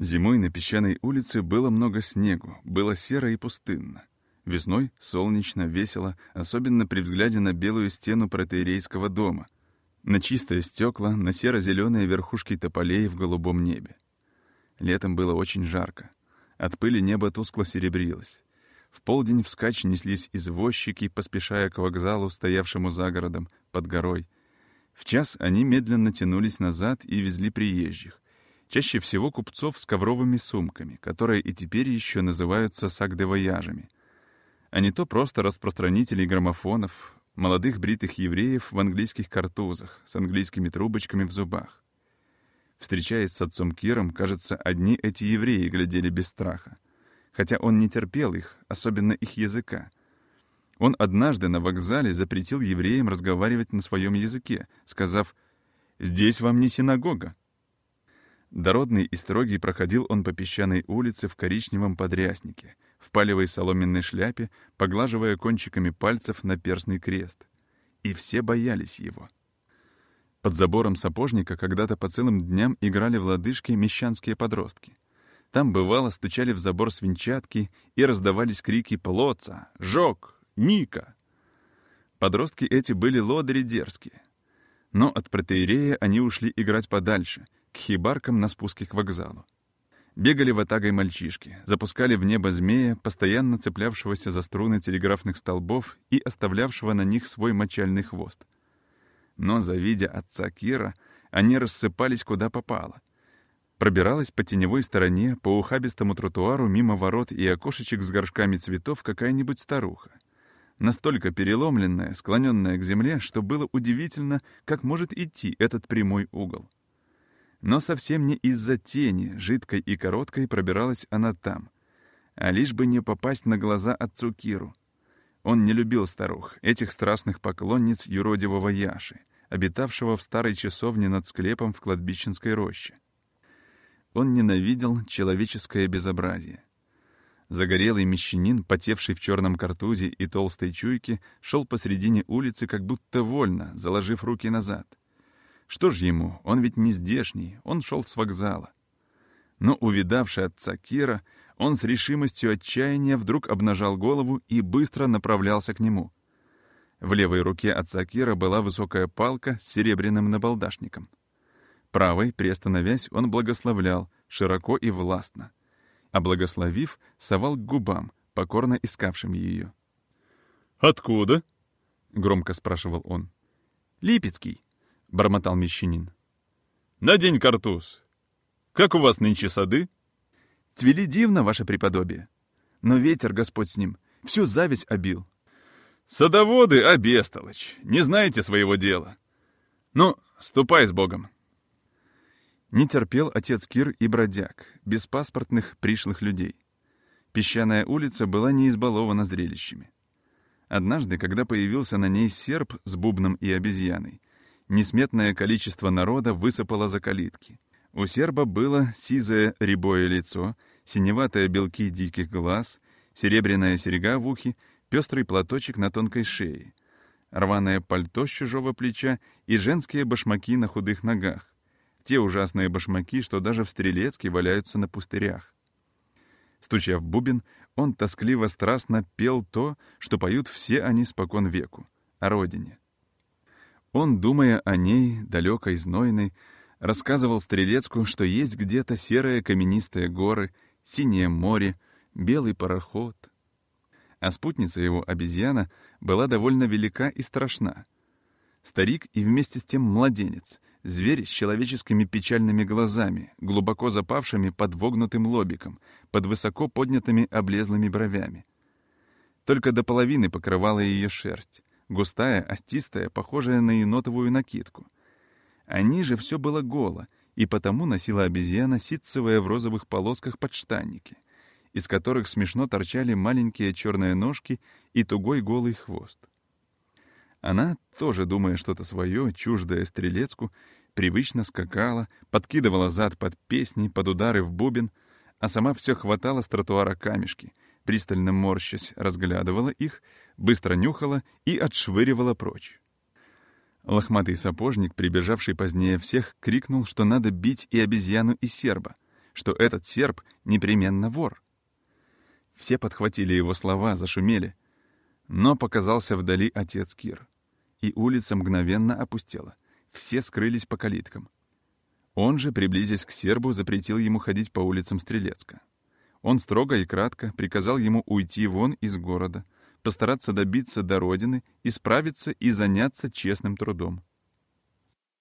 Зимой на песчаной улице было много снегу, было серо и пустынно. Весной солнечно, весело, особенно при взгляде на белую стену протеерейского дома, на чистые стекла, на серо-зеленые верхушки тополей в голубом небе. Летом было очень жарко. От пыли небо тускло серебрилось. В полдень вскачь неслись извозчики, поспешая к вокзалу, стоявшему за городом, под горой. В час они медленно тянулись назад и везли приезжих. Чаще всего купцов с ковровыми сумками, которые и теперь еще называются сагдевояжами. А не то просто распространителей граммофонов, молодых бритых евреев в английских картузах, с английскими трубочками в зубах. Встречаясь с отцом Киром, кажется, одни эти евреи глядели без страха. Хотя он не терпел их, особенно их языка. Он однажды на вокзале запретил евреям разговаривать на своем языке, сказав «Здесь вам не синагога, Дородный и строгий проходил он по песчаной улице в коричневом подряснике, в палевой соломенной шляпе, поглаживая кончиками пальцев на перстный крест. И все боялись его. Под забором сапожника когда-то по целым дням играли в лодыжки мещанские подростки. Там, бывало, стучали в забор свинчатки и раздавались крики «Плоца! Жок! Ника!». Подростки эти были лодыри дерзкие. Но от протеерея они ушли играть подальше — к хибаркам на спуске к вокзалу. Бегали в атагой мальчишки, запускали в небо змея, постоянно цеплявшегося за струны телеграфных столбов и оставлявшего на них свой мочальный хвост. Но, завидя отца Кира, они рассыпались куда попало. Пробиралась по теневой стороне, по ухабистому тротуару мимо ворот и окошечек с горшками цветов какая-нибудь старуха. Настолько переломленная, склоненная к земле, что было удивительно, как может идти этот прямой угол. Но совсем не из-за тени, жидкой и короткой, пробиралась она там. А лишь бы не попасть на глаза отцу Киру. Он не любил старух, этих страстных поклонниц юродивого Яши, обитавшего в старой часовне над склепом в кладбищенской роще. Он ненавидел человеческое безобразие. Загорелый мещанин, потевший в черном картузе и толстой чуйке, шел посредине улицы как будто вольно, заложив руки назад. Что ж ему, он ведь не здешний, он шел с вокзала. Но, увидавший отца Кира, он с решимостью отчаяния вдруг обнажал голову и быстро направлялся к нему. В левой руке отца Кира была высокая палка с серебряным набалдашником. Правой, приостановясь, он благословлял, широко и властно. А благословив, совал к губам, покорно искавшим ее. «Откуда?» — громко спрашивал он. «Липецкий», — бормотал мещанин. «Надень картуз. Как у вас нынче сады?» «Цвели дивно, ваше преподобие. Но ветер, Господь с ним, всю зависть обил». «Садоводы, а бестолочь, не знаете своего дела. Ну, ступай с Богом». Не терпел отец Кир и бродяг, беспаспортных пришлых людей. Песчаная улица была не избалована зрелищами. Однажды, когда появился на ней серп с бубном и обезьяной, Несметное количество народа высыпало за калитки. У серба было сизое рябое лицо, синеватые белки диких глаз, серебряная серега в ухе, пестрый платочек на тонкой шее, рваное пальто с чужого плеча и женские башмаки на худых ногах. Те ужасные башмаки, что даже в Стрелецке валяются на пустырях. Стуча в бубен, он тоскливо-страстно пел то, что поют все они спокон веку, о родине. Он, думая о ней, далекой знойной, рассказывал Стрелецку, что есть где-то серые каменистые горы, синее море, белый пароход. А спутница его, обезьяна, была довольно велика и страшна. Старик и вместе с тем младенец, зверь с человеческими печальными глазами, глубоко запавшими под вогнутым лобиком, под высоко поднятыми облезлыми бровями. Только до половины покрывала ее шерсть, густая, остистая, похожая на енотовую накидку. А ниже все было голо, и потому носила обезьяна ситцевые в розовых полосках подштанники, из которых смешно торчали маленькие черные ножки и тугой голый хвост. Она, тоже думая что-то свое, чуждое стрелецку, привычно скакала, подкидывала зад под песни, под удары в бубен, а сама все хватала с тротуара камешки — пристально морщась, разглядывала их, быстро нюхала и отшвыривала прочь. Лохматый сапожник, прибежавший позднее всех, крикнул, что надо бить и обезьяну, и серба, что этот серб непременно вор. Все подхватили его слова, зашумели. Но показался вдали отец Кир. И улица мгновенно опустела. Все скрылись по калиткам. Он же, приблизясь к сербу, запретил ему ходить по улицам Стрелецка. Он строго и кратко приказал ему уйти вон из города, постараться добиться до родины, исправиться и заняться честным трудом.